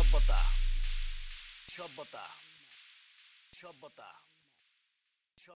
সভ্যতা সভ্যতা সভ্যতা।